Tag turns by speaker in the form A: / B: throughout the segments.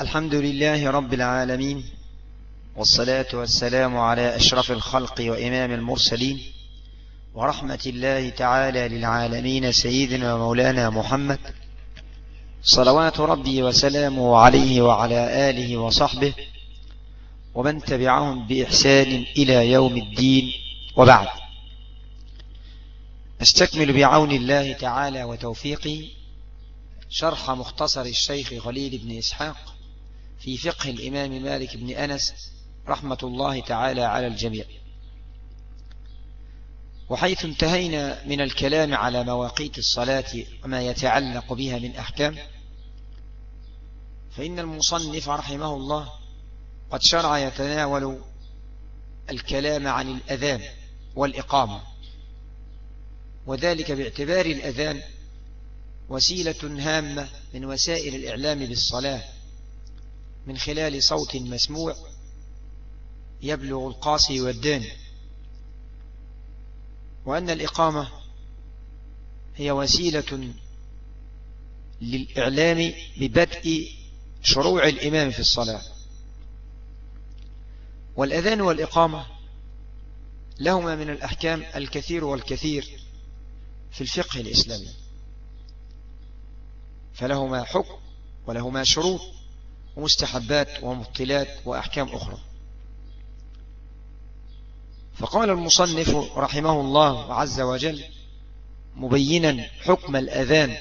A: الحمد لله رب العالمين والصلاة والسلام على أشرف الخلق وإمام المرسلين ورحمة الله تعالى للعالمين سيدنا ومولانا محمد صلوات ربي وسلامه عليه وعلى آله وصحبه ومن تبعهم بإحسان إلى يوم الدين وبعد أستكمل بعون الله تعالى وتوفيقه شرح مختصر الشيخ خليل بن إسحاق في فقه الإمام مالك بن أنس رحمة الله تعالى على الجميع وحيث انتهينا من الكلام على مواقيت الصلاة وما يتعلق بها من أحكام فإن المصنف رحمه الله قد شرع يتناول الكلام عن الأذان والإقامة وذلك باعتبار الأذان وسيلة هامة من وسائل الإعلام بالصلاة من خلال صوت مسموع يبلغ القاصي والداني وأن الإقامة هي وسيلة للإعلام ببدء شروع الإمام في الصلاة والأذان والإقامة لهما من الأحكام الكثير والكثير في الفقه الإسلامي فلهما حكم ولهما شروط ومستحبات ومبطلات وأحكام أخرى فقال المصنف رحمه الله عز وجل مبينا حكم الأذان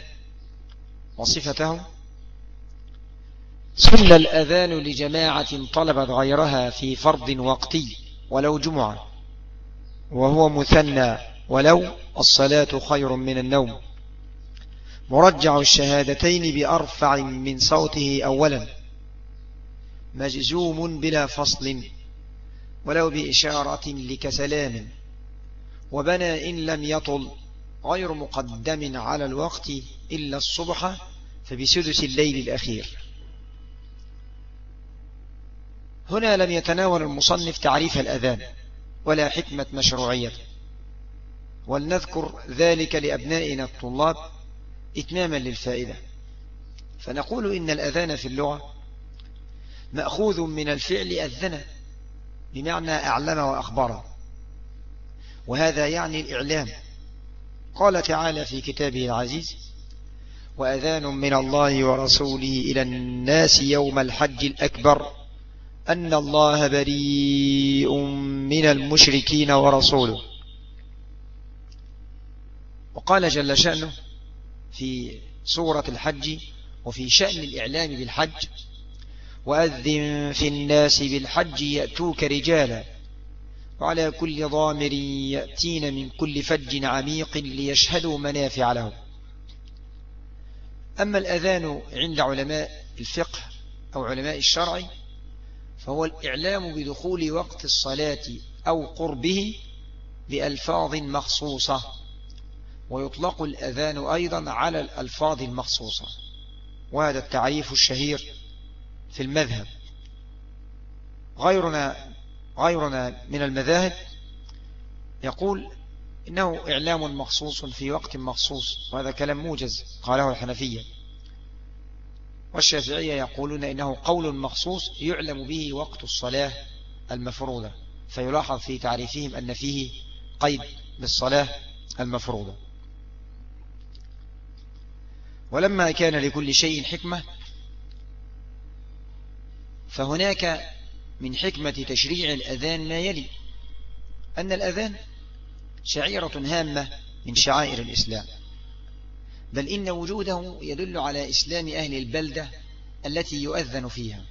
A: وصفته سل الأذان لجماعة طلبت غيرها في فرض وقتي ولو جمعة وهو مثنى ولو الصلاة خير من النوم مرجع الشهادتين بأرفع من صوته أولا مجزوم بلا فصل ولو بإشارة لكسلام وبنى إن لم يطل غير مقدم على الوقت إلا الصبح فبسدس الليل الأخير هنا لم يتناول المصنف تعريف الأذان ولا حكمة مشروعيته ولنذكر ذلك لأبنائنا الطلاب إتماما للفائدة فنقول إن الأذان في اللغة مأخوذ من الفعل أذن بمعنى أعلم وأخبر وهذا يعني الإعلام قال تعالى في كتابه العزيز وأذان من الله ورسوله إلى الناس يوم الحج الأكبر أن الله بريء من المشركين ورسوله وقال جل شأنه في سورة الحج وفي شأن الإعلام بالحج وأذن في الناس بالحج يأتوك رجالا وعلى كل ضامر يأتين من كل فج عميق ليشهدوا منافع لهم أما الأذان عند علماء الفقه أو علماء الشرع فهو الإعلام بدخول وقت الصلاة أو قربه بألفاظ مخصوصة ويطلق الأذان أيضا على الألفاظ المخصوصة وهذا التعريف الشهير في المذهب غيرنا غيرنا من المذاهب يقول إنه إعلام مخصوص في وقت مخصوص وهذا كلام موجز قاله الحنفية والشافعية يقولون إنه قول مخصوص يعلم به وقت الصلاة المفروضة فيلاحظ في تعريفهم أن فيه قيد بالصلاة المفروضة ولما كان لكل شيء حكمة فهناك من حكمة تشريع الأذان ما يلي أن الأذان شعيرة هامة من شعائر الإسلام بل إن وجوده يدل على إسلام أهل البلدة التي يؤذن فيها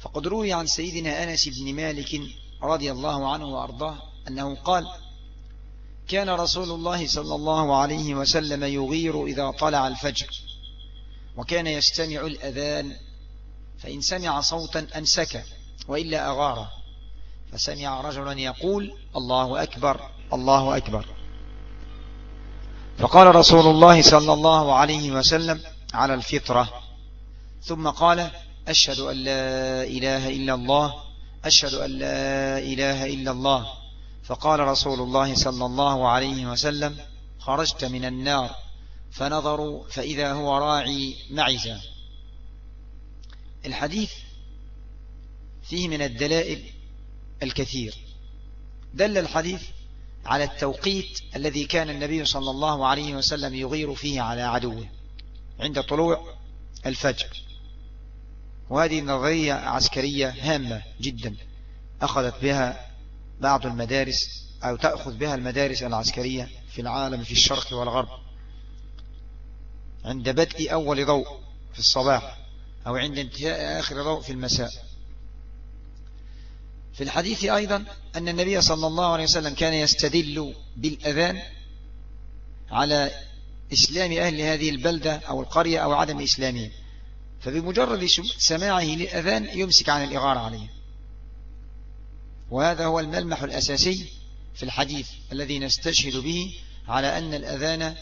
A: فقد روي عن سيدنا أنس بن مالك رضي الله عنه وأرضاه أنه قال كان رسول الله صلى الله عليه وسلم يغير إذا طلع الفجر وكان يستمع الأذان فإن سمع صوتا أنسك وإلا أغار فسمع رجلا يقول الله أكبر الله أكبر فقال رسول الله صلى الله عليه وسلم على الفطرة ثم قال أشهد أن لا إله إلا الله أشهد أن لا إله إلا الله فقال رسول الله صلى الله عليه وسلم خرجت من النار فنظروا فإذا هو راعي معزا الحديث فيه من الدلائل الكثير دل الحديث على التوقيت الذي كان النبي صلى الله عليه وسلم يغير فيه على عدوه عند طلوع الفجر وهذه نظرية عسكرية هامة جدا أخذت بها بعض المدارس أو تأخذ بها المدارس العسكرية في العالم في الشرق والغرب عند بدء أول ضوء في الصباح أو عند انتهاء آخر ضوء في المساء في الحديث أيضا أن النبي صلى الله عليه وسلم كان يستدل بالأذان على إسلام أهل هذه البلدة أو القرية أو عدم إسلامهم فبمجرد سماعه للأذان يمسك عن الإغارة عليه وهذا هو الملمح الأساسي في الحديث الذي نستشهد به على أن الأذان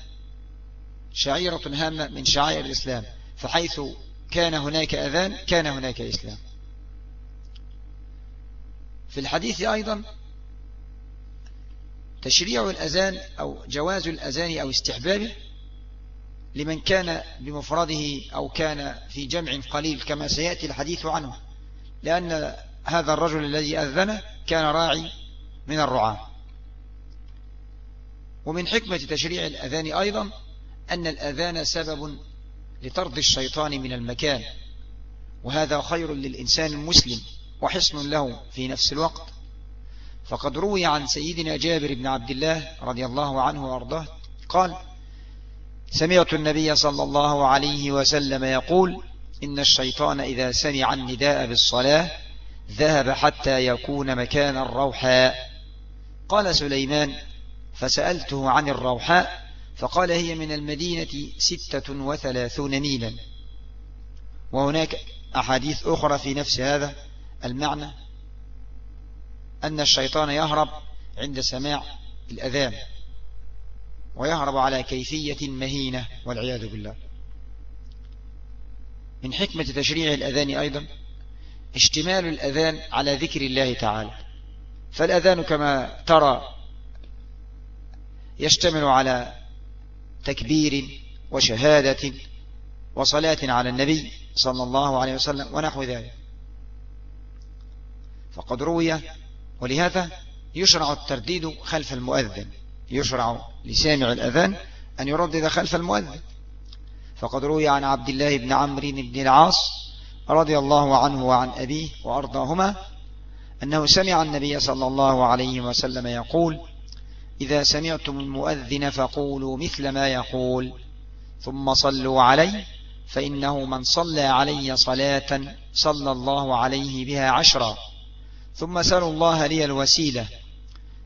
A: شعيرة هامة من شعائر الإسلام فحيث كان هناك أذان كان هناك إسلام في الحديث أيضا تشريع الأذان أو جواز الأذان أو استحبابه لمن كان بمفرده أو كان في جمع قليل كما سيأتي الحديث عنه لأن هذا الرجل الذي أذن كان راعي من الرعاة ومن حكمة تشريع الأذان أيضا أن الأذان سبب لطرد الشيطان من المكان وهذا خير للإنسان المسلم وحصن له في نفس الوقت فقد روي عن سيدنا جابر بن عبد الله رضي الله عنه وأرضاه قال سمعت النبي صلى الله عليه وسلم يقول إن الشيطان إذا سمع النداء بالصلاة ذهب حتى يكون مكان الروحاء قال سليمان فسألته عن الروحاء فقال هي من المدينة ستة وثلاثون ميلا وهناك أحاديث أخرى في نفس هذا المعنى أن الشيطان يهرب عند سماع الأذان ويهرب على كيفية مهينة والعياذ بالله من حكمة تشريع الأذان أيضا اشتمال الأذان على ذكر الله تعالى فالأذان كما ترى يشتمل على تكبير وشهادة وصلاة على النبي صلى الله عليه وسلم ونحو ذلك فقد روي ولهذا يشرع الترديد خلف المؤذن يشرع لسامع الأذان أن يردد خلف المؤذن فقد روي عن عبد الله بن عمرو بن العاص رضي الله عنه وعن أبيه وأرضاهما أنه سمع النبي صلى الله عليه وسلم يقول إذا سمعتم المؤذن فقولوا مثل ما يقول ثم صلوا عليه فإنه من صلى علي صلاة صلى الله عليه بها عشرا ثم سألوا الله لي الوسيلة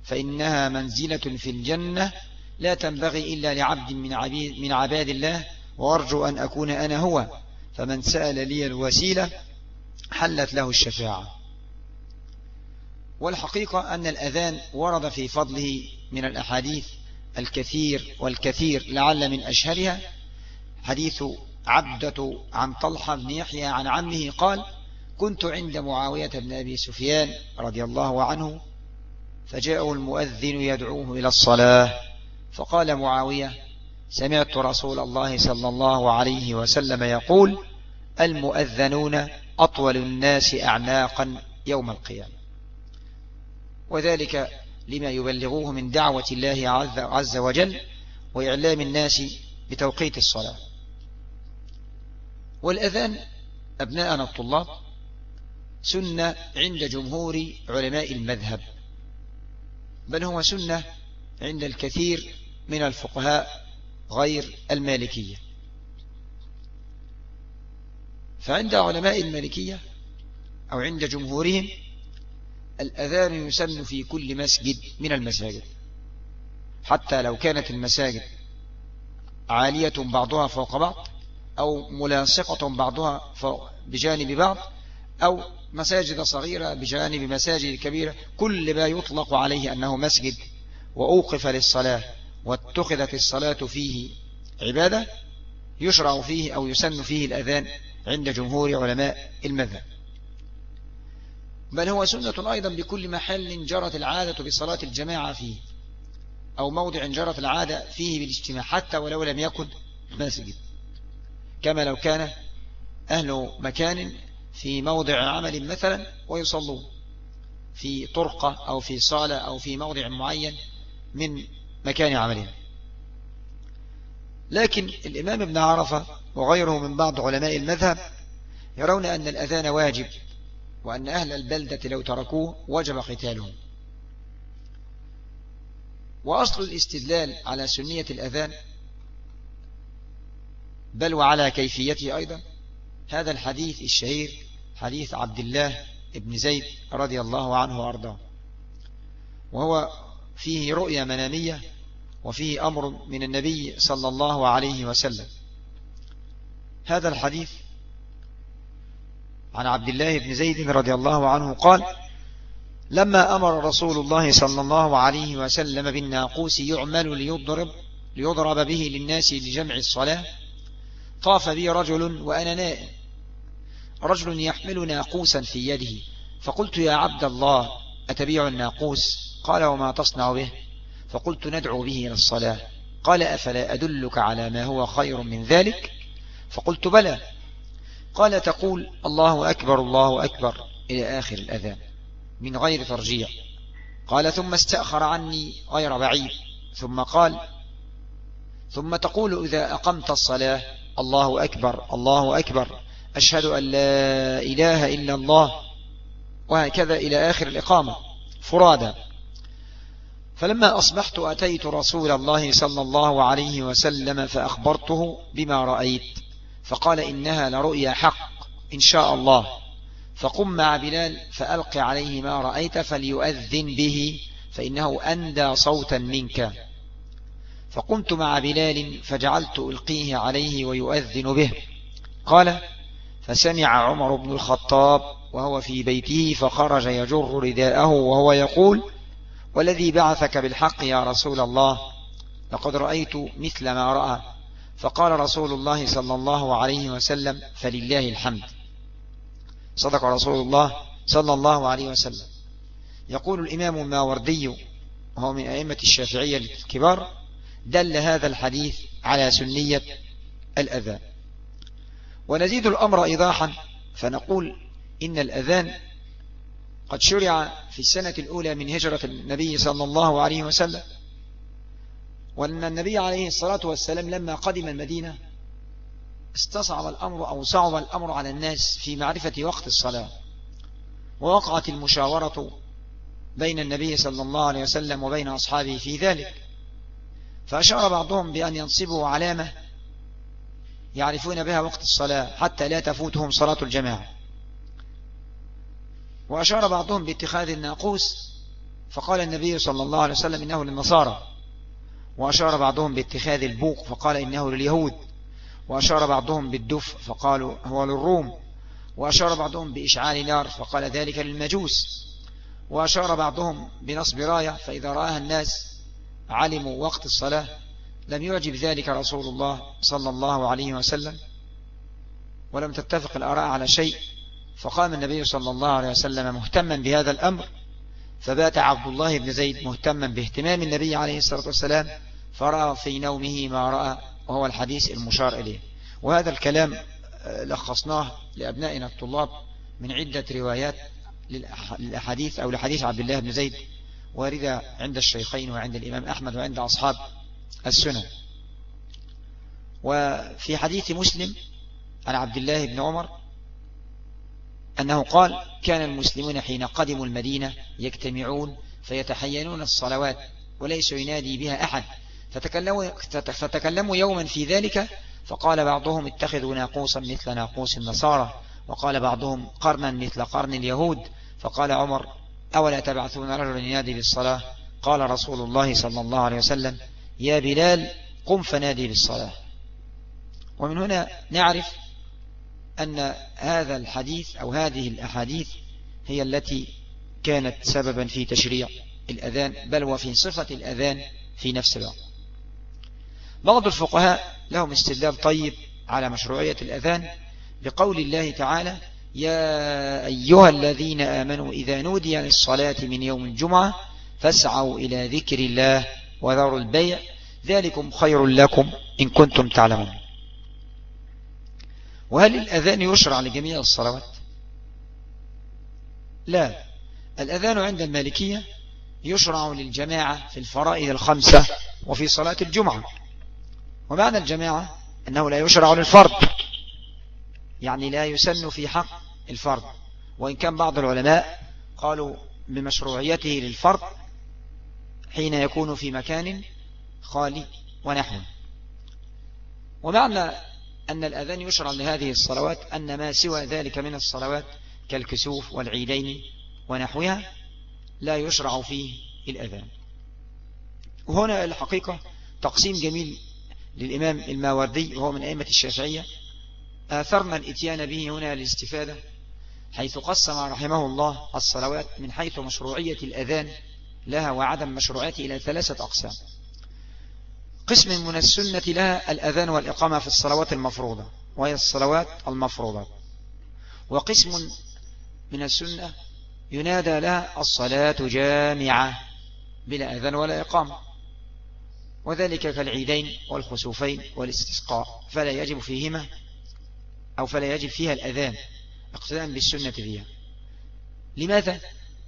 A: فإنها منزلة في الجنة لا تنبغي إلا لعبد من, عبيد من عباد الله وأرجو أن أكون أنا هو فمن سأل لي الوسيلة حلت له الشفاعة والحقيقة أن الأذان ورد في فضله من الأحاديث الكثير والكثير لعل من أشهرها حديث عبدة عن طلحة بن يحيى عن عمه قال كنت عند معاوية بن أبي سفيان رضي الله عنه فجاءه المؤذن يدعوه إلى الصلاة فقال معاوية سمعت رسول الله صلى الله عليه وسلم يقول المؤذنون أطول الناس أعناقا يوم القيامة وذلك لما يبلغوه من دعوة الله عز وجل وإعلام الناس بتوقيت الصلاة والأذان أبناءنا الطلاب سنة عند جمهور علماء المذهب بل هو سنة عند الكثير من الفقهاء غير المالكية فعند علماء المالكية أو عند جمهورهم الأذان يسن في كل مسجد من المساجد حتى لو كانت المساجد عالية بعضها فوق بعض أو ملاصقة بعضها فوق بجانب بعض أو مساجد صغيرة بجانب مساجد كبيرة كل ما يطلق عليه أنه مسجد وأوقف للصلاة واتخذت الصلاة فيه عبادة يشرع فيه أو يسن فيه الأذان عند جمهور علماء المذهب بل هو سنة أيضا بكل محل جرت العادة بصلاة الجماعة فيه أو موضع جرت العادة فيه بالاجتماع حتى ولو لم يكن مسجد كما لو كان أهل مكان في موضع عمل مثلا ويصلون في طرقة أو في صالة أو في موضع معين من مكان عملهم لكن الإمام ابن عرفة وغيره من بعض علماء المذهب يرون أن الأذان واجب وأن أهل البلدة لو تركوه وجب قتالهم وأصل الاستدلال على سنية الأذان بل وعلى كيفيته أيضا هذا الحديث الشهير حديث عبد الله بن زيد رضي الله عنه وأرضاه وهو فيه رؤية منامية وفيه أمر من النبي صلى الله عليه وسلم هذا الحديث عن عبد الله بن زيد رضي الله عنه قال لما أمر رسول الله صلى الله عليه وسلم بالناقوس يعمل ليضرب, ليضرب به للناس لجمع الصلاة طاف بي رجل وأنا نائم رجل يحمل ناقوسا في يده فقلت يا عبد الله أتبيع الناقوس قال وما تصنع به فقلت ندعو به إلى الصلاة قال أفلا أدلك على ما هو خير من ذلك فقلت بلى قال تقول الله أكبر الله أكبر إلى آخر الأذان من غير ترجيع قال ثم استأخر عني غير بعيد ثم قال ثم تقول إذا أقمت الصلاة الله أكبر الله أكبر أشهد أن لا إله إلا الله وهكذا إلى آخر الإقامة فرادا فلما أصبحت أتيت رسول الله صلى الله عليه وسلم فأخبرته بما رأيت فقال إنها لرؤيا حق إن شاء الله فقم مع بلال فألق عليه ما رأيت فليؤذن به فإنه أندى صوتا منك فقمت مع بلال فجعلت ألقيه عليه ويؤذن به قال فسمع عمر بن الخطاب وهو في بيته فخرج يجر رداءه وهو يقول والذي بعثك بالحق يا رسول الله لقد رأيت مثل ما رأى فقال رسول الله صلى الله عليه وسلم فلله الحمد صدق رسول الله صلى الله عليه وسلم يقول الإمام الماوردي وهو من أئمة الشافعية الكبار دل هذا الحديث على سنية الأذان ونزيد الأمر إيضاحا فنقول إن الأذان قد شرع في السنة الأولى من هجرة النبي صلى الله عليه وسلم وأن النبي عليه الصلاة والسلام لما قدم المدينة استصعب الأمر أو صعب الأمر على الناس في معرفة وقت الصلاة ووقعت المشاورة بين النبي صلى الله عليه وسلم وبين أصحابه في ذلك فأشار بعضهم بأن ينصبوا علامة يعرفون بها وقت الصلاة حتى لا تفوتهم صلاة الجماعة وأشار بعضهم باتخاذ الناقوس فقال النبي صلى الله عليه وسلم إنه للنصارى وأشار بعضهم باتخاذ البوق فقال إنه لليهود وأشار بعضهم بالدف فقالوا هو للروم وأشار بعضهم بإشعال نار فقال ذلك للمجوس وأشار بعضهم بنصب راية فإذا رآها الناس علموا وقت الصلاة لم يعجب ذلك رسول الله صلى الله عليه وسلم ولم تتفق الآراء على شيء فقام النبي صلى الله عليه وسلم مهتما بهذا الأمر فبات عبد الله بن زيد مهتما باهتمام النبي عليه الصلاة والسلام فرأى في نومه ما رأى وهو الحديث المشار إليه وهذا الكلام آه، لخصناه لأبنائنا الطلاب من عدة روايات للأحاديث أو لحديث عبد الله بن زيد واردة عند الشيخين وعند الإمام أحمد وعند أصحاب السنن وفي حديث مسلم عن عبد الله بن عمر أنه قال كان المسلمون حين قدموا المدينة يجتمعون فيتحينون الصلوات وليس ينادي بها أحد فتكلموا, فتكلموا يوما في ذلك فقال بعضهم اتخذوا ناقوسا مثل ناقوس النصارى وقال بعضهم قرنا مثل قرن اليهود فقال عمر أولا تبعثون رجلا ينادي بالصلاة قال رسول الله صلى الله عليه وسلم يا بلال قم فنادي بالصلاة ومن هنا نعرف أن هذا الحديث أو هذه الأحاديث هي التي كانت سببا في تشريع الأذان بل وفي صفة الأذان في نفس الوقت بعض الفقهاء لهم استدلال طيب على مشروعية الأذان بقول الله تعالى يا أيها الذين آمنوا إذا نودي للصلاة من يوم الجمعة فاسعوا إلى ذكر الله وذروا البيع ذلكم خير لكم إن كنتم تعلمون وهل الأذان يشرع لجميع الصلوات لا الأذان عند المالكية يشرع للجماعة في الفرائض الخمسة وفي صلاة الجمعة ومعنى الجماعة أنه لا يشرع للفرد يعني لا يسن في حق الفرد وإن كان بعض العلماء قالوا بمشروعيته للفرد حين يكون في مكان خالي ونحوه ومعنى أن الأذان يشرع لهذه الصلوات أن ما سوى ذلك من الصلوات كالكسوف والعيدين ونحوها لا يشرع فيه الأذان وهنا الحقيقة تقسيم جميل للإمام الماوردي وهو من أئمة الشافعية آثرنا الإتيان به هنا للاستفادة حيث قسم رحمه الله الصلوات من حيث مشروعية الأذان لها وعدم مشروعاته إلى ثلاثة أقسام قسم من السنة لها الأذان والإقامة في الصلوات المفروضة وهي الصلوات المفروضة وقسم من السنة ينادى لها الصلاة جامعة بلا أذان ولا إقامة وذلك كالعيدين والخسوفين والاستسقاء فلا يجب فيهما أو فلا يجب فيها الأذان اقتداء بالسنة فيها لماذا؟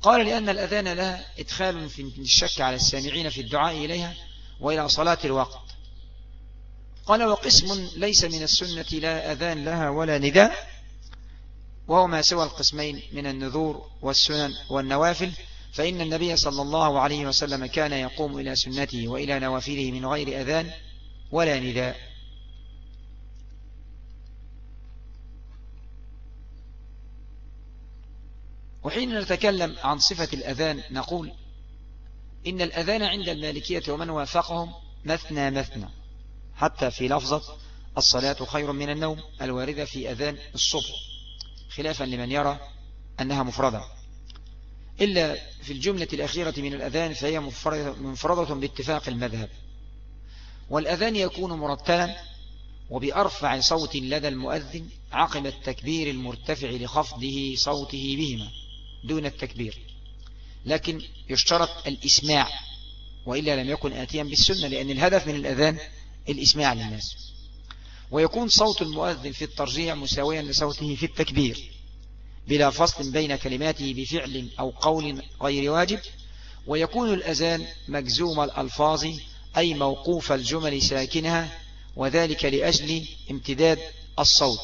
A: قال لأن الأذان لها إدخال في الشك على السامعين في الدعاء إليها وإلى صلاة الوقت قال وقسم ليس من السنة لا أذان لها ولا نداء وهو ما سوى القسمين من النذور والسنن والنوافل فإن النبي صلى الله عليه وسلم كان يقوم إلى سنته وإلى نوافله من غير أذان ولا نداء وحين نتكلم عن صفة الأذان نقول إن الأذان عند المالكية ومن وافقهم مثنى مثنى حتى في لفظة الصلاة خير من النوم الواردة في أذان الصبح خلافا لمن يرى أنها مفردة إلا في الجملة الأخيرة من الأذان فهي منفردة باتفاق المذهب والأذان يكون مرتلا وبأرفع صوت لدى المؤذن عقب التكبير المرتفع لخفضه صوته بهما دون التكبير لكن يشترط الإسماع وإلا لم يكن آتيا بالسنة لأن الهدف من الأذان الإسماع للناس ويكون صوت المؤذن في الترجيع مساويا لصوته في التكبير بلا فصل بين كلماته بفعل أو قول غير واجب ويكون الأذان مجزوم الألفاظ أي موقوف الجمل ساكنها وذلك لأجل امتداد الصوت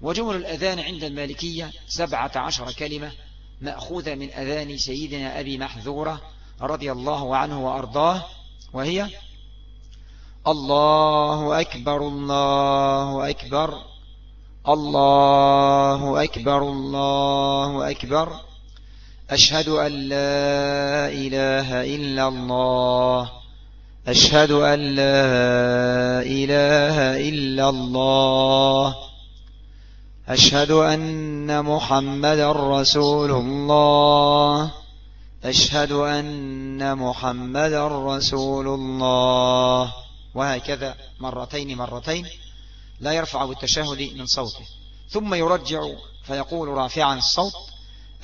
A: وجمل الأذان عند المالكية سبعة عشر كلمة مأخوذة من أذان سيدنا أبي محذورة رضي الله عنه وأرضاه وهي الله أكبر الله أكبر الله أكبر الله أكبر أشهد أن لا إله إلا الله أشهد أن لا إله إلا الله أشهد أن محمد رسول الله أشهد أن محمد رسول الله وهكذا مرتين مرتين لا يرفع بالتشهد من صوته ثم يرجع فيقول رافعا الصوت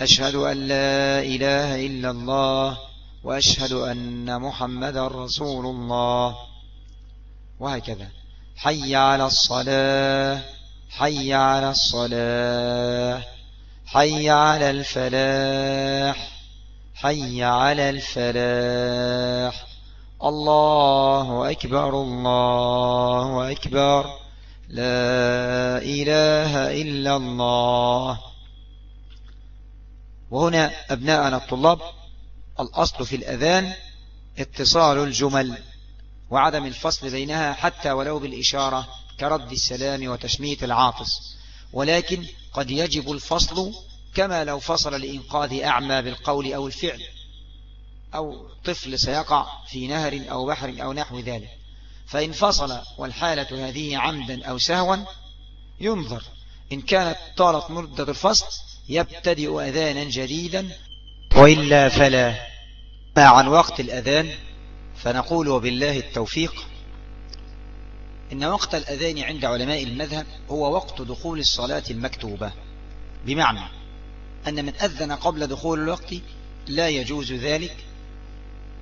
A: أشهد أن لا إله إلا الله وأشهد أن محمد رسول الله وهكذا حي على الصلاة حي على الصلاة حي على الفلاح حي على الفلاح الله أكبر الله أكبر لا إله إلا الله وهنا أبناءنا الطلاب الأصل في الأذان اتصال الجمل وعدم الفصل بينها حتى ولو بالإشارة كرد السلام وتشميت العاطس ولكن قد يجب الفصل كما لو فصل لإنقاذ أعمى بالقول أو الفعل أو طفل سيقع في نهر أو بحر أو نحو ذلك فإن فصل والحالة هذه عمدا أو سهوا ينظر إن كانت طالت مدة الفصل يبتدئ أذانا جديدا وإلا فلا ما عن وقت الأذان فنقول وبالله التوفيق إن وقت الأذان عند علماء المذهب هو وقت دخول الصلاة المكتوبة بمعنى أن من أذن قبل دخول الوقت لا يجوز ذلك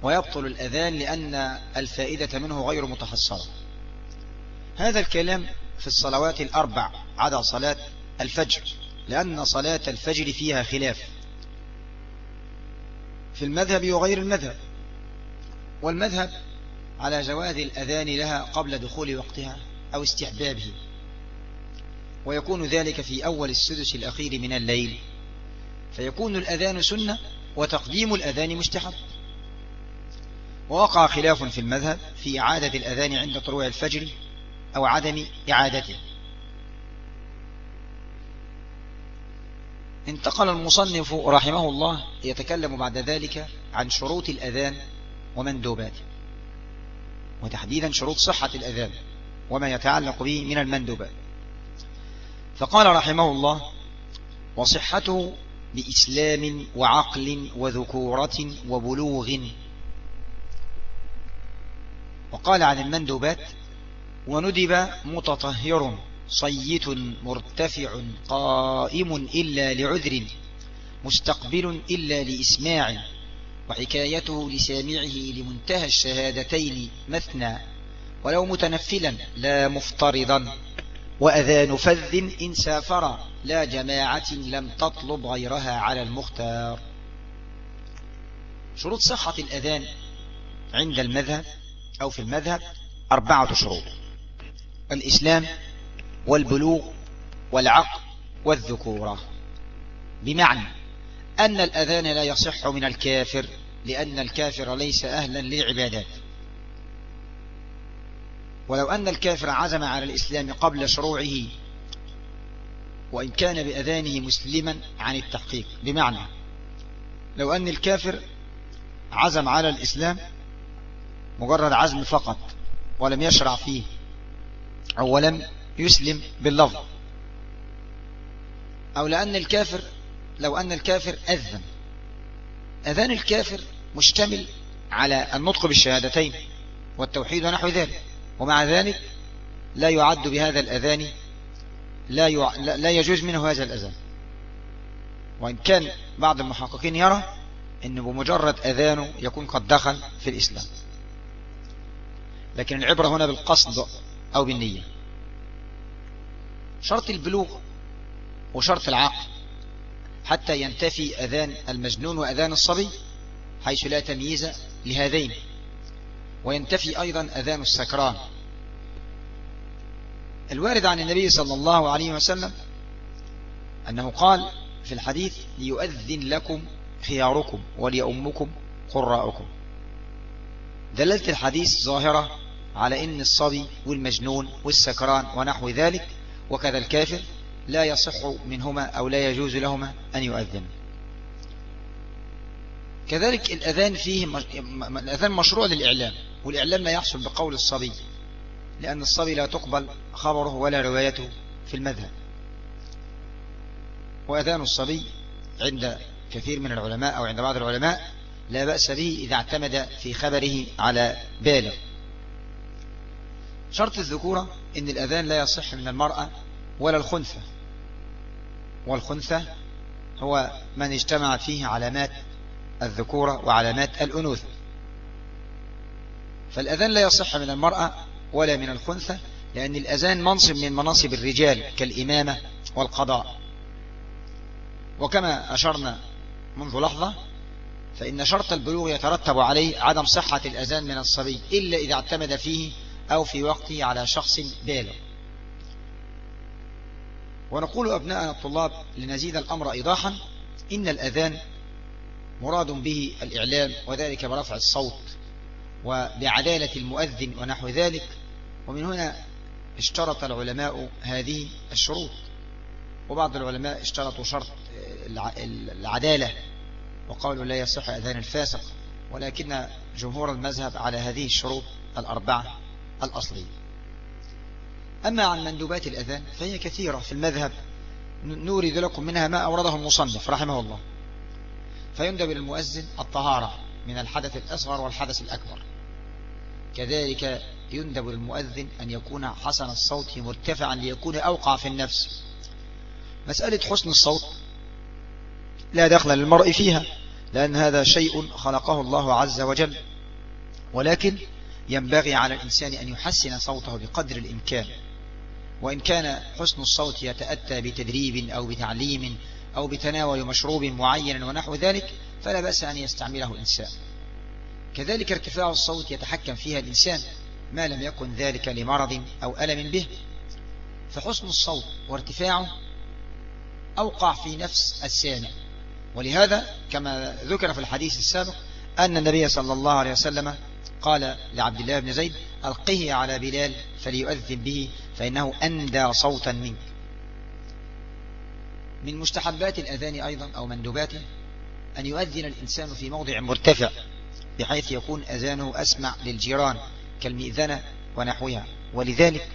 A: ويبطل الأذان لأن الفائدة منه غير متحصرة هذا الكلام في الصلوات الأربع عدا صلاة الفجر لأن صلاة الفجر فيها خلاف في المذهب وغير المذهب والمذهب على جواز الأذان لها قبل دخول وقتها أو استحبابه ويكون ذلك في أول السدس الأخير من الليل فيكون الأذان سنة وتقديم الأذان مستحب ووقع خلاف في المذهب في إعادة الأذان عند طلوع الفجر أو عدم إعادته انتقل المصنف رحمه الله يتكلم بعد ذلك عن شروط الأذان ومندوباته وتحديدا شروط صحة الأذان وما يتعلق به من المندوبات فقال رحمه الله وصحته بإسلام وعقل وذكورة وبلوغ وقال عن المندوبات وندب متطهر صيت مرتفع قائم إلا لعذر مستقبل إلا لإسماع وحكايته لسامعه لمنتهى الشهادتين مثنى ولو متنفلا لا مفترضا وأذان فذ إن سافر لا جماعة لم تطلب غيرها على المختار شروط صحة الأذان عند المذهب أو في المذهب أربعة شروط الإسلام والبلوغ والعقل والذكورة بمعنى أن الأذان لا يصح من الكافر لأن الكافر ليس أهلا للعبادات ولو أن الكافر عزم على الإسلام قبل شروعه وإن كان بأذانه مسلما عن التحقيق بمعنى لو أن الكافر عزم على الإسلام مجرد عزم فقط ولم يشرع فيه أو لم يسلم باللفظ أو لأن الكافر لو أن الكافر أذن أذان الكافر مشتمل على النطق بالشهادتين والتوحيد ونحو ذلك ومع ذلك لا يعد بهذا الأذان لا, يع... لا يجوز منه هذا الأذان وإن كان بعض المحققين يرى أنه بمجرد أذانه يكون قد دخل في الإسلام لكن العبرة هنا بالقصد أو بالنية شرط البلوغ وشرط العقل حتى ينتفي أذان المجنون وأذان الصبي حيث لا تمييز لهذين وينتفي أيضا أذان السكران الوارد عن النبي صلى الله عليه وسلم أنه قال في الحديث ليؤذن لكم خياركم وليؤمكم قراءكم دلالة الحديث ظاهرة على أن الصبي والمجنون والسكران ونحو ذلك وكذا الكافر لا يصح منهما أو لا يجوز لهما أن يؤذن كذلك الأذان فيه الأذان مشروع للإعلام والإعلام لا يحصل بقول الصبي لأن الصبي لا تقبل خبره ولا روايته في المذهب وأذان الصبي عند كثير من العلماء أو عند بعض العلماء لا بأس به إذا اعتمد في خبره على بالغ شرط الذكورة إن الأذان لا يصح من المرأة ولا الخنثى والخنثى هو من اجتمع فيه علامات الذكورة وعلامات الأنوث فالأذان لا يصح من المرأة ولا من الخنثى لأن الأذان منصب من مناصب الرجال كالإمامة والقضاء وكما أشرنا منذ لحظة فإن شرط البلوغ يترتب عليه عدم صحة الأذان من الصبي إلا إذا اعتمد فيه أو في وقته على شخص بالغ ونقول أبناءنا الطلاب لنزيد الأمر إيضاحا إن الأذان مراد به الإعلام وذلك برفع الصوت وبعدالة المؤذن ونحو ذلك ومن هنا اشترط العلماء هذه الشروط وبعض العلماء اشترطوا شرط العدالة وقالوا لا يصح أذان الفاسق ولكن جمهور المذهب على هذه الشروط الأربعة الأصلية أما عن مندوبات الأذان فهي كثيرة في المذهب نورد لكم منها ما أورده المصنف رحمه الله فيندب المؤذن الطهارة من الحدث الأصغر والحدث الأكبر كذلك يندب المؤذن أن يكون حسن الصوت مرتفعا ليكون أوقع في النفس مسألة حسن الصوت لا دخل للمرء فيها لأن هذا شيء خلقه الله عز وجل ولكن ينبغي على الإنسان أن يحسن صوته بقدر الإمكان وإن كان حسن الصوت يتأتى بتدريب أو بتعليم أو بتناول مشروب معين ونحو ذلك فلا بأس أن يستعمله الإنسان كذلك ارتفاع الصوت يتحكم فيها الإنسان ما لم يكن ذلك لمرض أو ألم به فحسن الصوت وارتفاعه أوقع في نفس السامع ولهذا كما ذكر في الحديث السابق أن النبي صلى الله عليه وسلم قال لعبد الله بن زيد ألقه على بلال فليؤذن به فإنه أندى صوتا منك من مستحبات الأذان أيضا أو مندوباته أن يؤذن الإنسان في موضع مرتفع بحيث يكون أذانه أسمع للجيران كالمئذنة ونحوها ولذلك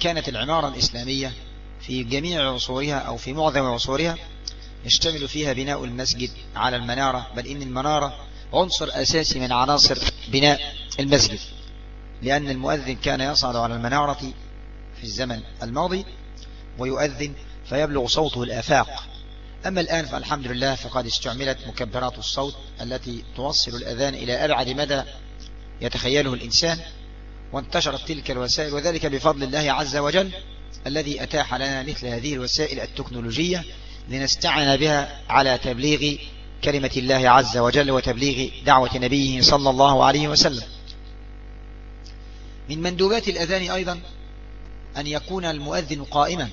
A: كانت العمارة الإسلامية في جميع عصورها أو في معظم عصورها يشتمل فيها بناء المسجد على المنارة بل إن المنارة عنصر أساسي من عناصر بناء المسجد لأن المؤذن كان يصعد على المنارة في الزمن الماضي ويؤذن فيبلغ صوته الآفاق أما الآن فالحمد لله فقد استعملت مكبرات الصوت التي توصل الأذان إلى أبعد مدى يتخيله الإنسان وانتشرت تلك الوسائل وذلك بفضل الله عز وجل الذي أتاح لنا مثل هذه الوسائل التكنولوجية لنستعن بها على تبليغ كلمة الله عز وجل وتبليغ دعوة نبيه صلى الله عليه وسلم من مندوبات الأذان أيضا أن يكون المؤذن قائما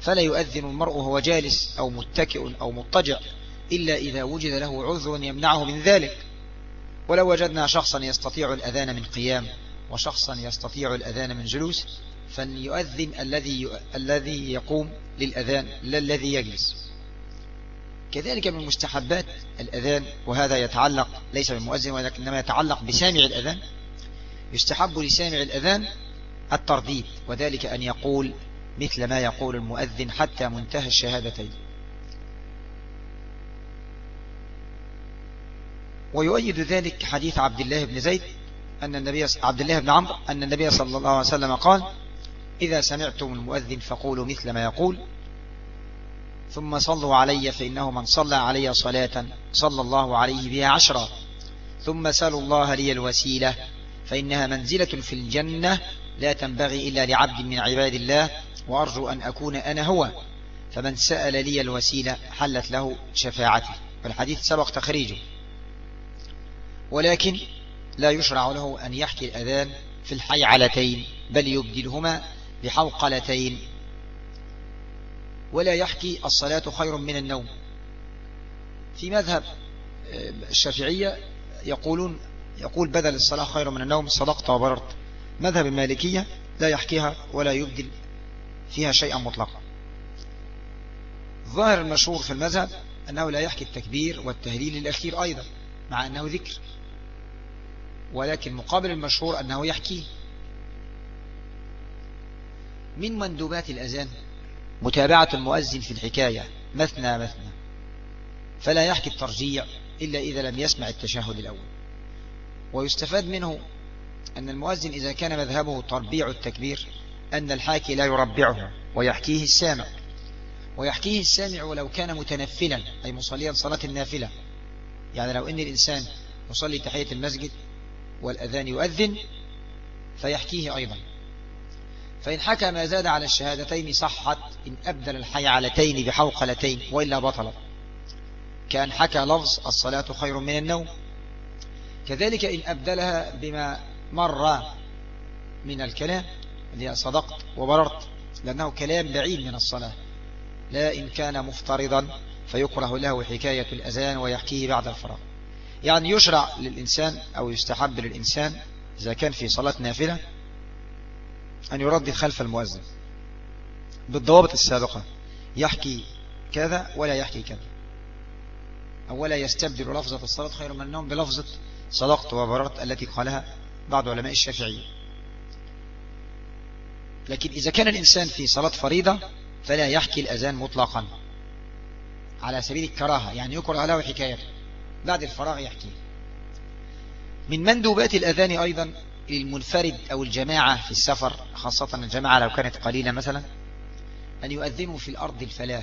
A: فلا يؤذن المرء وهو جالس أو متكئ أو مضطجع إلا إذا وجد له عذر يمنعه من ذلك ولو وجدنا شخصا يستطيع الأذان من قيام وشخصا يستطيع الأذان من جلوس فليؤذن الذي الذي يقوم للأذان لا الذي يجلس كذلك من مستحبات الأذان وهذا يتعلق ليس بالمؤذن ولكنما يتعلق بسامع الأذان يستحب لسامع الأذان الترديد وذلك أن يقول مثل ما يقول المؤذن حتى منتهى الشهادتين ويؤيد ذلك حديث عبد الله بن زيد أن النبي عبد الله بن عمرو أن النبي صلى الله عليه وسلم قال إذا سمعتم المؤذن فقولوا مثل ما يقول ثم صلوا علي فإنه من صلى علي صلاة صلى الله عليه بها عشرة ثم سألوا الله لي الوسيلة فإنها منزلة في الجنة لا تنبغي إلا لعبد من عباد الله وأرجو أن أكون أنا هو فمن سأل لي الوسيلة حلت له شفاعتي والحديث سبق تخريجه ولكن لا يشرع له أن يحكي الأذان في الحيعلتين بل يبدلهما بحوقلتين ولا يحكي الصلاة خير من النوم في مذهب آه، الشافعية يقولون يقول بدل الصلاة خير من النوم صدقت وبررت مذهب المالكية لا يحكيها ولا يبدل فيها شيئا مطلقا ظاهر المشهور في المذهب أنه لا يحكي التكبير والتهليل الأخير أيضا مع أنه ذكر ولكن مقابل المشهور أنه يحكيه من مندوبات الأذان متابعة المؤذن في الحكاية مثنى مثنى فلا يحكي الترجيع إلا إذا لم يسمع التشهد الأول ويستفاد منه أن المؤذن إذا كان مذهبه تربيع التكبير أن الحاكي لا يربعه ويحكيه السامع ويحكيه السامع ولو كان متنفلا أي مصليا صلاة النافلة يعني لو أن الإنسان يصلي تحية المسجد والأذان يؤذن فيحكيه أيضا فإن حكى ما زاد على الشهادتين صحت إن أبدل الحيعلتين بحوقلتين وإلا بطلت كان حكى لفظ الصلاة خير من النوم كذلك إن أبدلها بما مرة من الكلام اللي صدقت وبررت لأنه كلام بعيد من الصلاة لا إن كان مفترضا فيكره له حكاية الأذان ويحكيه بعد الفراغ يعني يشرع للإنسان أو يستحب للإنسان إذا كان في صلاة نافلة أن يردد خلف المؤذن بالضوابط السابقة يحكي كذا ولا يحكي كذا أو ولا يستبدل لفظة الصلاة خير من النوم بلفظة صدقت وبررت التي قالها بعض علماء الشافعية لكن إذا كان الإنسان في صلاة فريضة فلا يحكي الأذان مطلقا على سبيل الكراهة يعني يكره له حكاية بعد الفراغ يحكي من مندوبات الأذان أيضا للمنفرد أو الجماعة في السفر خاصة الجماعة لو كانت قليلة مثلا أن يؤذنوا في الأرض الفلاه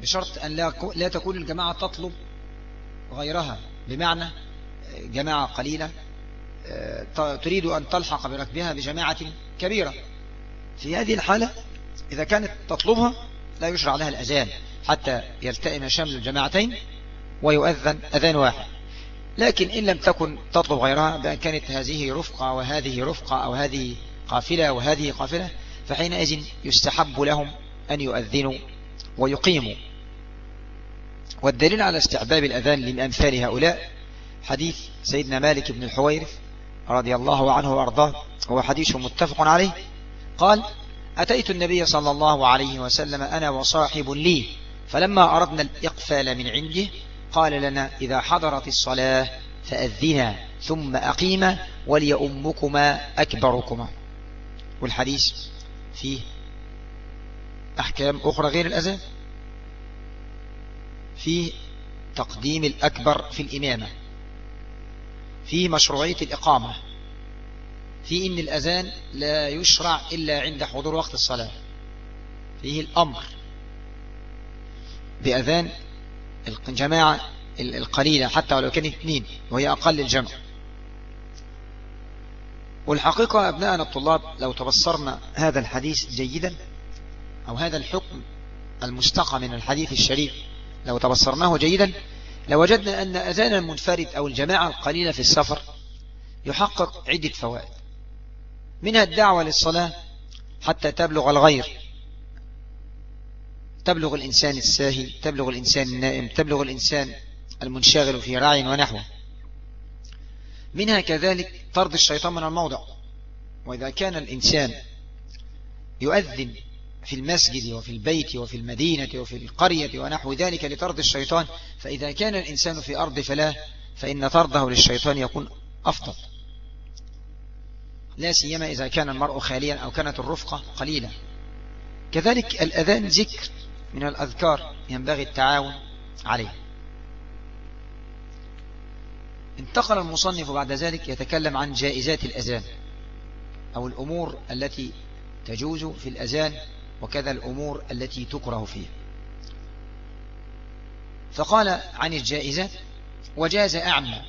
A: بشرط أن لا, لا تكون الجماعة تطلب غيرها بمعنى جماعة قليلة آه، تريد أن تلحق بركبها بجماعة كبيرة في هذه الحالة إذا كانت تطلبها لا يشرع لها الأذان حتى يلتئم شمل الجماعتين ويؤذن أذان واحد لكن إن لم تكن تطلب غيرها بأن كانت هذه رفقة وهذه رفقة أو هذه قافلة وهذه قافلة فحينئذ يستحب لهم أن يؤذنوا ويقيموا والدليل على استعباب الأذان لأمثال هؤلاء حديث سيدنا مالك بن الحويرث رضي الله عنه وأرضاه هو حديث متفق عليه قال أتيت النبي صلى الله عليه وسلم أنا وصاحب لي فلما أردنا الإقفال من عنده قال لنا إذا حضرت الصلاة فأذنا ثم أقيما أمكما أكبركما والحديث فيه أحكام أخرى غير الأذان فيه تقديم الأكبر في الإمامة في مشروعية الإقامة في إن الأذان لا يشرع إلا عند حضور وقت الصلاة فيه الأمر بأذان الجماعة القليلة حتى ولو كانت اثنين وهي أقل الجمع والحقيقة أبناءنا الطلاب لو تبصرنا هذا الحديث جيدا أو هذا الحكم المستقى من الحديث الشريف لو تبصرناه جيدا لو وجدنا أن أذان المنفرد أو الجماعة القليلة في السفر يحقق عدة فوائد منها الدعوة للصلاة حتى تبلغ الغير تبلغ الإنسان الساهي تبلغ الإنسان النائم تبلغ الإنسان المنشغل في راعي ونحوه منها كذلك طرد الشيطان من الموضع وإذا كان الإنسان يؤذن في المسجد وفي البيت وفي المدينة وفي القرية ونحو ذلك لطرد الشيطان فإذا كان الإنسان في أرض فلا فإن طرده للشيطان يكون أفضل لا سيما إذا كان المرء خاليا أو كانت الرفقة قليلة كذلك الأذان ذكر من الأذكار ينبغي التعاون عليه انتقل المصنف بعد ذلك يتكلم عن جائزات الأذان أو الأمور التي تجوز في الأذان وكذا الأمور التي تكره فيها فقال عن الجائزة وجاز أعمى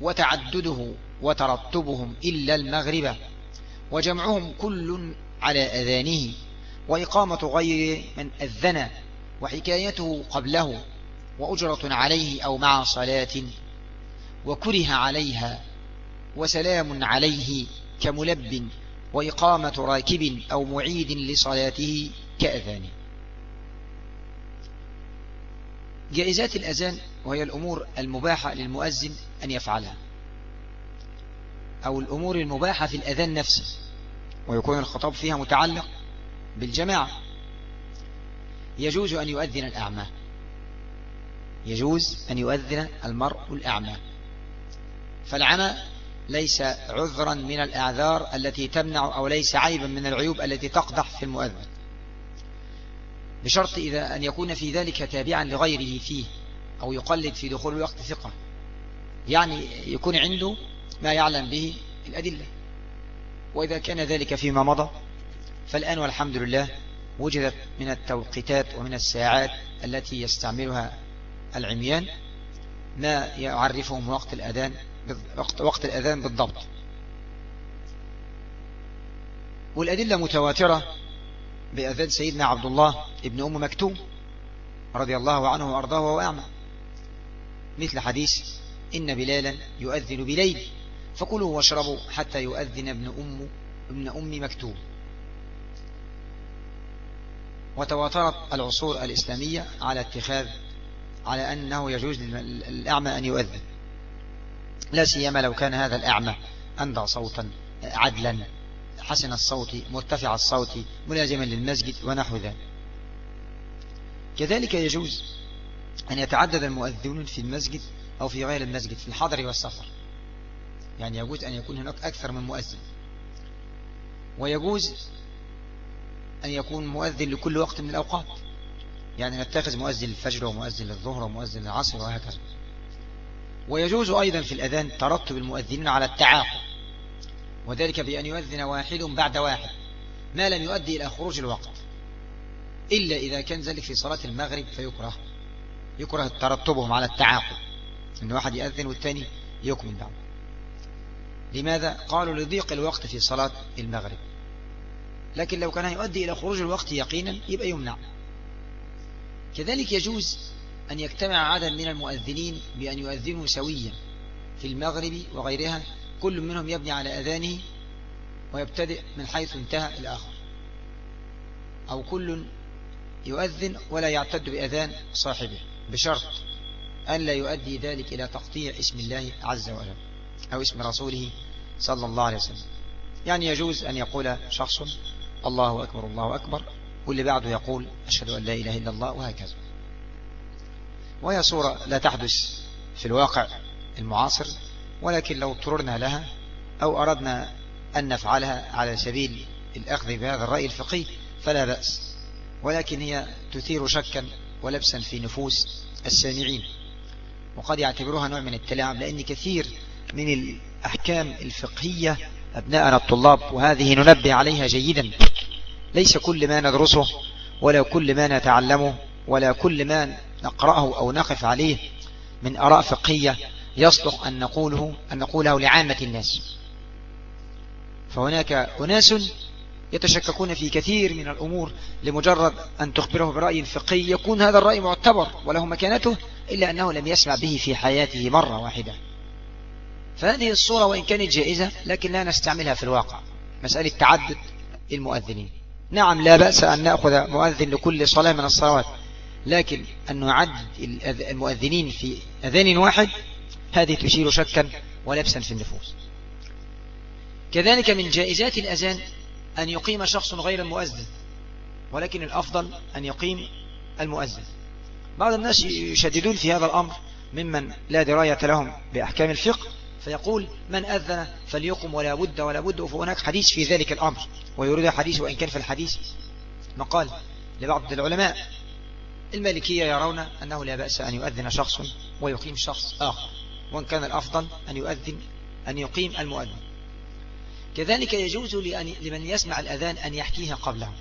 A: وتعدده وترتبهم إلا المغرب وجمعهم كل على أذانه وإقامة غير من أذن وحكايته قبله وأجرة عليه أو مع صلاة وكره عليها وسلام عليه كملب وإقامة راكب أو معيد لصلاته كأذان جائزات الأذان وهي الأمور المباحة للمؤذن أن يفعلها أو الأمور المباحة في الأذان نفسه ويكون الخطاب فيها متعلق بالجماعة يجوز أن يؤذن الأعمى يجوز أن يؤذن المرء الأعمى فالعمى ليس عذرا من الأعذار التي تمنع أو ليس عيبا من العيوب التي تقدح في المؤذن بشرط إذا أن يكون في ذلك تابعا لغيره فيه أو يقلد في دخول الوقت ثقة يعني يكون عنده ما يعلم به الأدلة وإذا كان ذلك فيما مضى فالآن والحمد لله وجدت من التوقيتات ومن الساعات التي يستعملها العميان ما يعرفهم وقت الأذان وقت الأذان بالضبط والأدلة متواترة بأذان سيدنا عبد الله ابن أم مكتوم رضي الله عنه وأرضاه وهو أعمى مثل حديث إن بلالا يؤذن بليل فكلوا واشربوا حتى يؤذن ابن أم ابن أم مكتوم وتواترت العصور الإسلامية على اتخاذ على أنه يجوز للأعمى أن يؤذن لا سيما لو كان هذا الأعمى أندى صوتا عدلا حسن الصوت مرتفع الصوت ملازما للمسجد ونحو ذلك كذلك يجوز أن يتعدد المؤذنون في المسجد أو في غير المسجد في الحضر والسفر يعني يجوز أن يكون هناك أكثر من مؤذن ويجوز أن يكون مؤذن لكل وقت من الأوقات يعني نتخذ مؤذن للفجر ومؤذن للظهر ومؤذن للعصر وهكذا ويجوز أيضا في الأذان ترتب المؤذنين على التعاقب وذلك بأن يؤذن واحد بعد واحد ما لم يؤدي إلى خروج الوقت إلا إذا كان ذلك في صلاة المغرب فيكره يكره ترتبهم على التعاقب أن واحد يأذن والثاني يكمل بعد لماذا؟ قالوا لضيق الوقت في صلاة المغرب لكن لو كان يؤدي إلى خروج الوقت يقينا يبقى يمنع كذلك يجوز أن يجتمع عدد من المؤذنين بأن يؤذنوا سويا في المغرب وغيرها كل منهم يبني على أذانه ويبتدئ من حيث انتهى الآخر أو كل يؤذن ولا يعتد بأذان صاحبه بشرط أن لا يؤدي ذلك إلى تقطيع اسم الله عز وجل أو اسم رسوله صلى الله عليه وسلم يعني يجوز أن يقول شخص الله أكبر الله أكبر واللي بعده يقول أشهد أن لا إله إلا الله وهكذا وهي صورة لا تحدث في الواقع المعاصر ولكن لو اضطررنا لها أو أردنا أن نفعلها على سبيل الأخذ بهذا الرأي الفقهي فلا بأس ولكن هي تثير شكا ولبسا في نفوس السامعين وقد يعتبروها نوع من التلاعب لأن كثير من الأحكام الفقهية أبناءنا الطلاب وهذه ننبه عليها جيدا ليس كل ما ندرسه ولا كل ما نتعلمه ولا كل ما نقرأه أو نقف عليه من أراء فقهية يصلح أن نقوله أن نقوله لعامة الناس فهناك أناس يتشككون في كثير من الأمور لمجرد أن تخبره برأي فقهي يكون هذا الرأي معتبر وله مكانته إلا أنه لم يسمع به في حياته مرة واحدة فهذه الصورة وإن كانت جائزة لكن لا نستعملها في الواقع مسألة تعدد المؤذنين نعم لا بأس أن نأخذ مؤذن لكل صلاة من الصلوات لكن أن نعد المؤذنين في أذان واحد هذه تشير شكا ولبسا في النفوس كذلك من جائزات الأذان أن يقيم شخص غير المؤذن ولكن الأفضل أن يقيم المؤذن بعض الناس يشددون في هذا الأمر ممن لا دراية لهم بأحكام الفقه فيقول من أذن فليقم ولا بد ولا بد وهناك حديث في ذلك الأمر ويريد حديث وإن كان في الحديث مقال لبعض العلماء المالكية يرون أنه لا بأس أن يؤذن شخص ويقيم شخص آخر وإن كان الأفضل أن يؤذن أن يقيم المؤذن كذلك يجوز لمن يسمع الأذان أن يحكيها قبله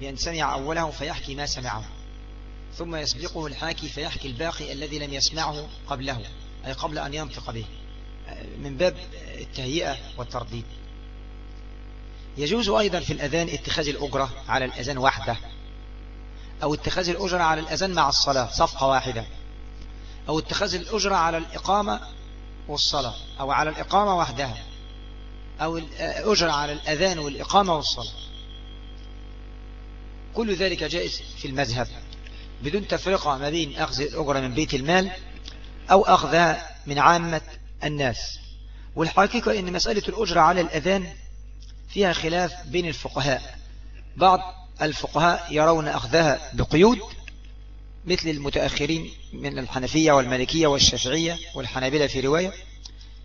A: بأن سمع أوله فيحكي ما سمعه ثم يسبقه الحاكي فيحكي الباقي الذي لم يسمعه قبله أي قبل أن ينطق به من باب التهيئة والترديد يجوز أيضا في الأذان اتخاذ الأجرة على الأذان وحده أو اتخاذ الأجرة على الأذان مع الصلاة صفقة واحدة أو اتخاذ الأجرة على الإقامة والصلاة أو على الإقامة وحدها أو الأجرة على الأذان والإقامة والصلاة كل ذلك جائز في المذهب بدون تفرقة ما بين أخذ الأجرة من بيت المال أو أخذها من عامة الناس والحقيقة أن مسألة الأجرة على الأذان فيها خلاف بين الفقهاء بعض الفقهاء يرون أخذها بقيود مثل المتأخرين من الحنفية والمالكية والشافعية والحنابلة في رواية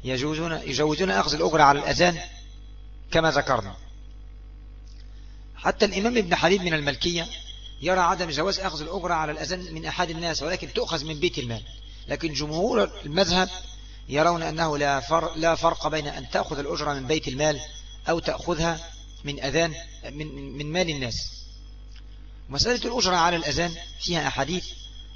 A: يجوزون, يجوزون أخذ الأجرة على الأذان كما ذكرنا حتى الإمام ابن حبيب من الملكية يرى عدم جواز أخذ الأجرة على الأذان من أحد الناس ولكن تؤخذ من بيت المال لكن جمهور المذهب يرون أنه لا, فر لا فرق بين أن تأخذ الأجرة من بيت المال أو تأخذها من أذان من, من مال الناس مسألة الأجرة على الأذان فيها أحاديث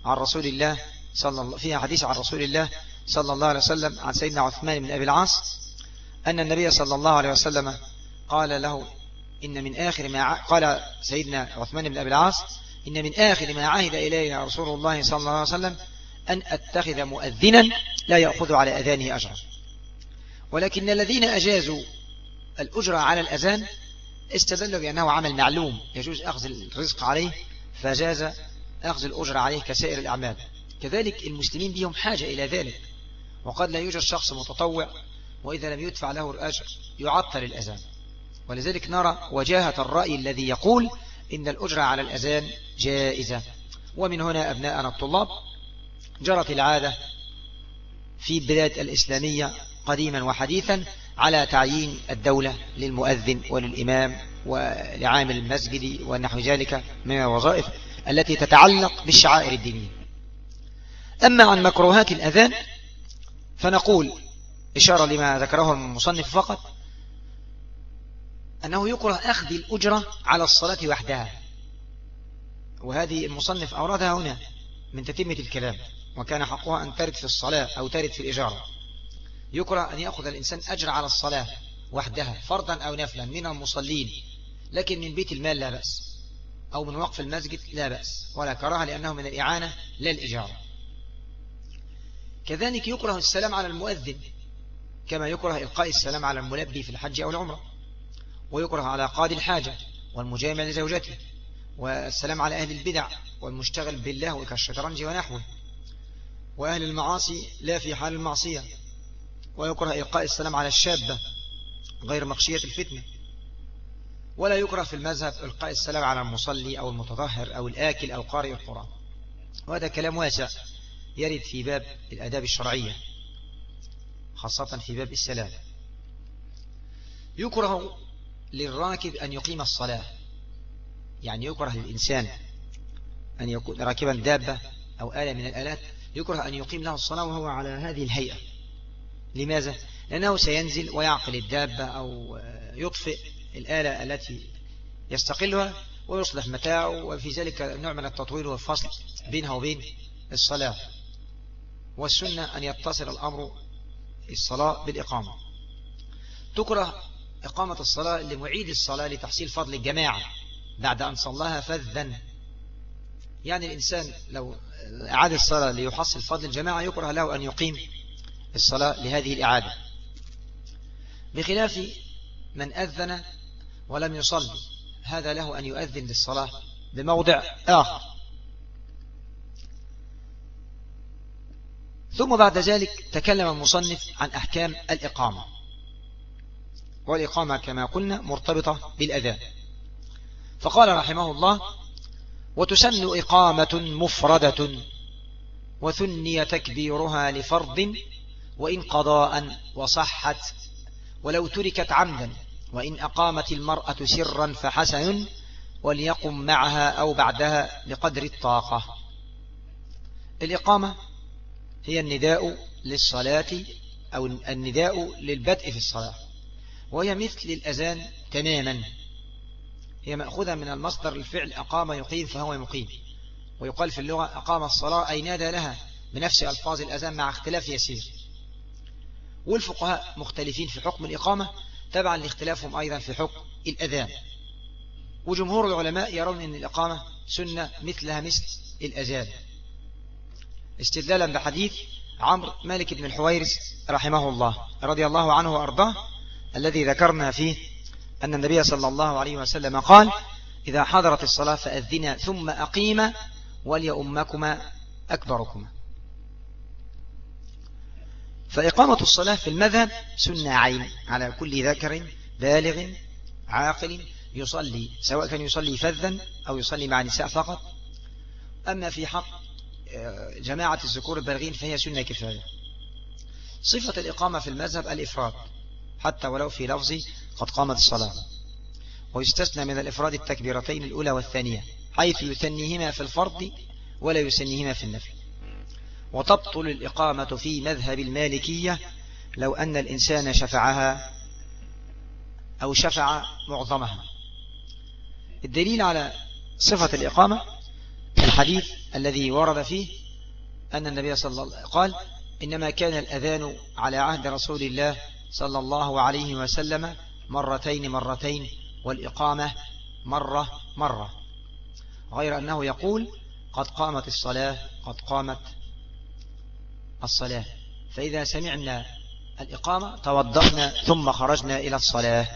A: عن رسول الله صلى الله فيها حديث عن رسول الله صلى الله عليه وسلم عن سيدنا عثمان بن أبي العاص أن النبي صلى الله عليه وسلم قال له إن من آخر ما قال سيدنا عثمان بن أبي العاص إن من آخر ما عهد إلي رسول الله صلى الله عليه وسلم أن أتخذ مؤذنا لا يأخذ على أذانه أجرا ولكن الذين أجازوا الأجرة على الأذان استدلوا بأنه عمل معلوم يجوز أخذ الرزق عليه فجاز أخذ الأجر عليه كسائر الأعمال كذلك المسلمين بهم حاجة إلى ذلك وقد لا يوجد شخص متطوع وإذا لم يدفع له الأجر يعطل الأذان ولذلك نرى وجاهة الرأي الذي يقول إن الأجرة على الأذان جائزة ومن هنا أبناءنا الطلاب جرت العادة في البلاد الإسلامية قديما وحديثا على تعيين الدولة للمؤذن وللإمام ولعامل المسجد ونحو ذلك من الوظائف التي تتعلق بالشعائر الدينية أما عن مكروهات الأذان فنقول إشارة لما ذكره المصنف فقط أنه يكره أخذ الأجرة على الصلاة وحدها وهذه المصنف أوردها هنا من تتمة الكلام وكان حقها أن ترد في الصلاة أو ترد في الإجارة يكره أن يأخذ الإنسان أجر على الصلاة وحدها فرضا أو نفلا من المصلين لكن من بيت المال لا بأس أو من وقف المسجد لا بأس ولا كراهة لأنه من الإعانة لا الإجارة كذلك يكره السلام على المؤذن كما يكره إلقاء السلام على الملبي في الحج أو العمرة ويكره على قاضي الحاجة والمجامع لزوجته والسلام على أهل البدع والمشتغل بالله كالشطرنج ونحوه وأهل المعاصي لا في حال المعصية ويكره إلقاء السلام على الشابة غير مخشية الفتنة ولا يكره في المذهب إلقاء السلام على المصلي أو المتطهر أو الآكل أو قارئ القرآن وهذا كلام واسع يرد في باب الأداب الشرعية خاصة في باب السلام يكره للراكب أن يقيم الصلاة يعني يكره للإنسان أن يكون راكبا دابة أو آلة من الآلات يكره أن يقيم له الصلاة وهو على هذه الهيئة لماذا؟ لأنه سينزل ويعقل الدابة أو يطفئ الآلة التي يستقلها ويصلح متاعه وفي ذلك نوع من التطويل والفصل بينها وبين الصلاة والسنة أن يتصل الأمر الصلاة بالإقامة تكره إقامة الصلاة لمعيد الصلاة لتحصيل فضل الجماعة بعد أن صلاها فذا يعني الإنسان لو أعاد الصلاة ليحصل فضل الجماعة يكره له أن يقيم الصلاة لهذه الإعادة بخلاف من أذن ولم يصلي هذا له أن يؤذن للصلاة بموضع آخر ثم بعد ذلك تكلم المصنف عن أحكام الإقامة والإقامة كما قلنا مرتبطة بالأذان فقال رحمه الله وتسن إقامة مفردة وثني تكبيرها لفرض وإن قضاء وصحت ولو تركت عمدا وإن أقامت المرأة سرا فحسن وليقم معها أو بعدها لقدر الطاقة الإقامة هي النداء للصلاة أو النداء للبدء في الصلاة وهي مثل الأذان تماما هي مأخوذة من المصدر الفعل أقام يقيم فهو مقيم ويقال في اللغة أقام الصلاة أي نادى لها بنفس ألفاظ الأذان مع اختلاف يسير والفقهاء مختلفين في حكم الإقامة تبعا لاختلافهم أيضا في حكم الأذان وجمهور العلماء يرون أن الإقامة سنة مثلها مثل الأذان استدلالا بحديث عمرو مالك بن الحويرث رحمه الله رضي الله عنه وأرضاه الذي ذكرنا فيه أن النبي صلى الله عليه وسلم قال إذا حضرت الصلاة فأذنا ثم أقيم وليؤمكما أكبركما فإقامة الصلاة في المذهب سنة عين على كل ذكر بالغ عاقل يصلي سواء كان يصلي فذا أو يصلي مع نساء فقط أما في حق آه، جماعة الذكور البالغين فهي سنة كفاية صفة الإقامة في المذهب الإفراد حتى ولو في لفظ قد قامت الصلاة ويستثنى من الإفراد التكبيرتين الأولى والثانية حيث يثنيهما في الفرض ولا يسنيهما في النفي وتبطل الإقامة في مذهب المالكية لو أن الإنسان شفعها أو شفع معظمها الدليل على صفة الإقامة الحديث الذي ورد فيه أن النبي صلى الله عليه قال إنما كان الأذان على عهد رسول الله صلى الله عليه وسلم مرتين مرتين والإقامة مرة مرة غير أنه يقول قد قامت الصلاة قد قامت الصلاة فإذا سمعنا الإقامة توضأنا ثم خرجنا إلى الصلاة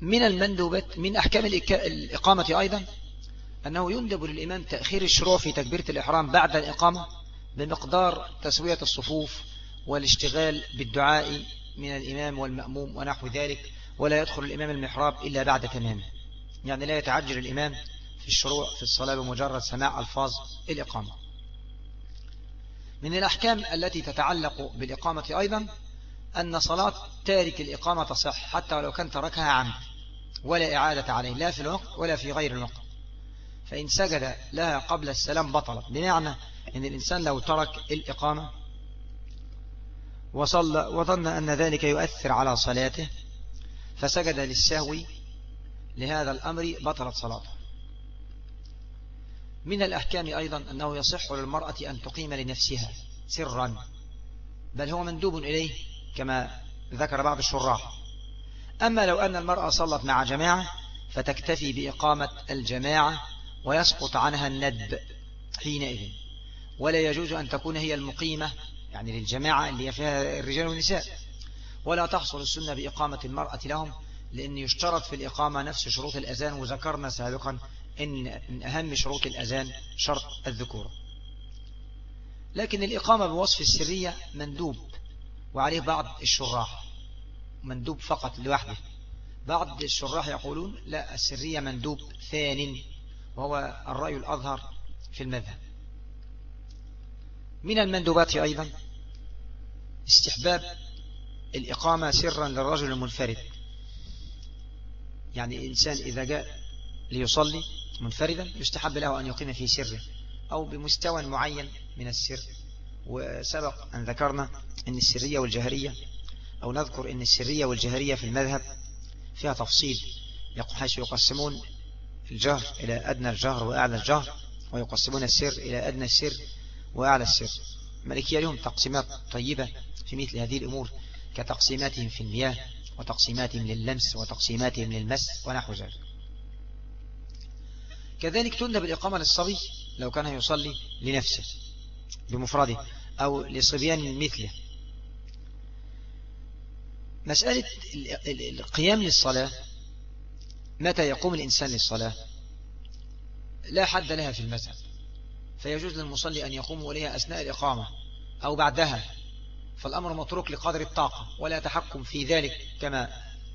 A: من المندوبات من أحكام الإقامة أيضا أنه يندب للإمام تأخير الشروع في تكبيرة الإحرام بعد الإقامة بمقدار تسوية الصفوف والاشتغال بالدعاء من الإمام والمأموم ونحو ذلك ولا يدخل الإمام المحراب إلا بعد تمامه يعني لا يتعجل الإمام في الشروع في الصلاة بمجرد سماع ألفاظ الإقامة من الأحكام التي تتعلق بالإقامة أيضا أن صلاة تارك الإقامة تصح حتى ولو كان تركها عمد ولا إعادة عليه لا في الوقت ولا في غير الوقت فإن سجد لها قبل السلام بطلت بمعنى أن الإنسان لو ترك الإقامة وصلى وظن أن ذلك يؤثر على صلاته فسجد للسهو لهذا الأمر بطلت صلاته من الأحكام أيضا أنه يصح للمرأة أن تقيم لنفسها سرا بل هو مندوب إليه كما ذكر بعض الشراح أما لو أن المرأة صلت مع جماعة فتكتفي بإقامة الجماعة ويسقط عنها الندب حينئذ ولا يجوز أن تكون هي المقيمة يعني للجماعة اللي هي فيها الرجال والنساء ولا تحصل السنة بإقامة المرأة لهم لأن يشترط في الإقامة نفس شروط الأذان وذكرنا سابقا أن من أهم شروط الأذان شرط الذكور لكن الإقامة بوصف السرية مندوب وعليه بعض الشراح مندوب فقط لوحده بعض الشراح يقولون لا السرية مندوب ثان وهو الرأي الأظهر في المذهب من المندوبات أيضا استحباب الإقامة سرا للرجل المنفرد يعني الإنسان إذا جاء ليصلي منفردا يستحب له أن يقيم في سره أو بمستوى معين من السر وسبق أن ذكرنا أن السرية والجهرية أو نذكر أن السرية والجهرية في المذهب فيها تفصيل حيث يقسمون الجهر إلى أدنى الجهر وأعلى الجهر ويقسمون السر إلى أدنى السر وأعلى السر الملكية لهم تقسيمات طيبة في مثل هذه الأمور كتقسيماتهم في المياه وتقسيماتهم لللمس وتقسيماتهم للمس ونحو ذلك كذلك تندب الإقامة للصبي لو كان يصلي لنفسه بمفرده أو لصبيان مثله مسألة القيام للصلاة متى يقوم الإنسان للصلاة لا حد لها في المذهب فيجوز للمصلي أن يقوم إليها أثناء الإقامة أو بعدها فالأمر متروك لقدر الطاقة ولا تحكم في ذلك كما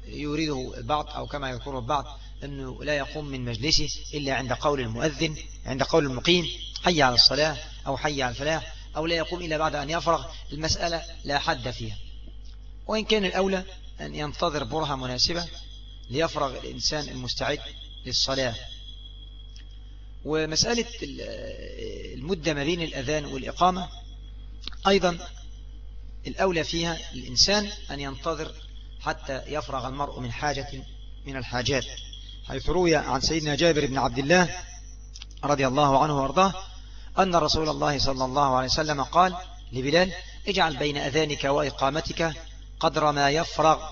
A: يريده البعض أو كما يذكره البعض أنه لا يقوم من مجلسه إلا عند قول المؤذن عند قول المقيم حي على الصلاة أو حي على الفلاح أو لا يقوم إلا بعد أن يفرغ المسألة لا حد فيها وإن كان الأولى أن ينتظر برهة مناسبة ليفرغ الإنسان المستعد للصلاة ومسألة المدة ما بين الأذان والإقامة أيضا الأولى فيها الإنسان أن ينتظر حتى يفرغ المرء من حاجة من الحاجات حيث روي عن سيدنا جابر بن عبد الله رضي الله عنه وارضاه أن رسول الله صلى الله عليه وسلم قال لبلال اجعل بين أذانك وإقامتك قدر ما يفرغ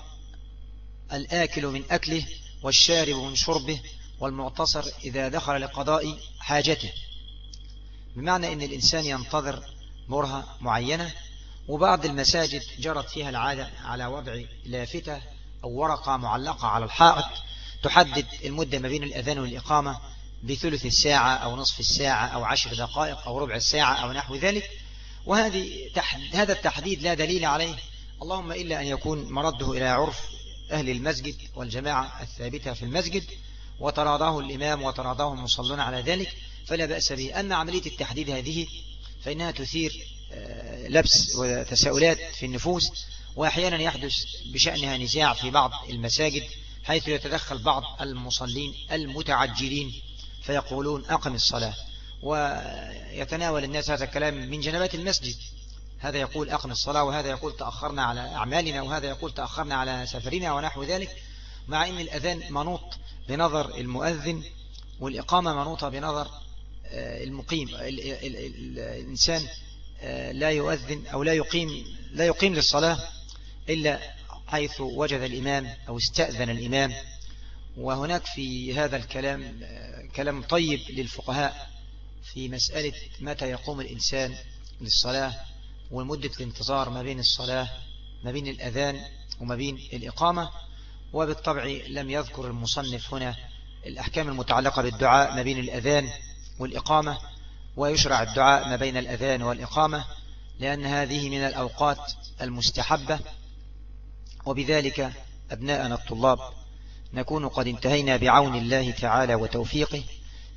A: الآكل من أكله والشارب من شربه والمعتصر إذا دخل لقضاء حاجته بمعنى أن الإنسان ينتظر مرهة معينة وبعض المساجد جرت فيها العادة على وضع لافتة أو ورقة معلقة على الحائط تحدد المدة ما بين الأذان والإقامة بثلث الساعة أو نصف الساعة أو عشر دقائق أو ربع الساعة أو نحو ذلك وهذه هذا التحديد لا دليل عليه اللهم إلا أن يكون مرده إلى عرف أهل المسجد والجماعة الثابتة في المسجد وتراضاه الإمام وتراضاه المصلون على ذلك فلا بأس به أما عملية التحديد هذه فإنها تثير آه، لبس وتساؤلات في النفوس وأحيانا يحدث بشأنها نزاع في بعض المساجد حيث يتدخل بعض المصلين المتعجلين فيقولون أقم الصلاة ويتناول الناس هذا الكلام من جنبات المسجد هذا يقول أقم الصلاة وهذا يقول تأخرنا على أعمالنا وهذا يقول تأخرنا على سفرنا ونحو ذلك مع أن الأذان منوط بنظر المؤذن والإقامة منوطة بنظر آه، المقيم الإنسان آه، لا يؤذن أو لا يقيم لا يقيم للصلاة إلا حيث وجد الإمام أو استأذن الإمام وهناك في هذا الكلام كلام طيب للفقهاء في مسألة متى يقوم الإنسان للصلاة ومدة الانتظار ما بين الصلاة ما بين الأذان وما بين الإقامة وبالطبع لم يذكر المصنف هنا الأحكام المتعلقة بالدعاء ما بين الأذان والإقامة ويشرع الدعاء ما بين الأذان والإقامة لأن هذه من الأوقات المستحبة وبذلك أبناءنا الطلاب نكون قد انتهينا بعون الله تعالى وتوفيقه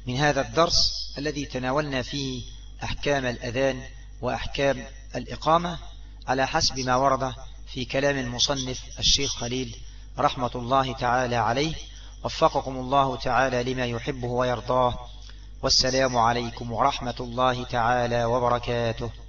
A: من هذا الدرس الذي تناولنا فيه أحكام الأذان وأحكام الإقامة على حسب ما ورد في كلام المصنف الشيخ خليل رحمة الله تعالى عليه وفقكم الله تعالى لما يحبه ويرضاه والسلام عليكم ورحمة الله تعالى وبركاته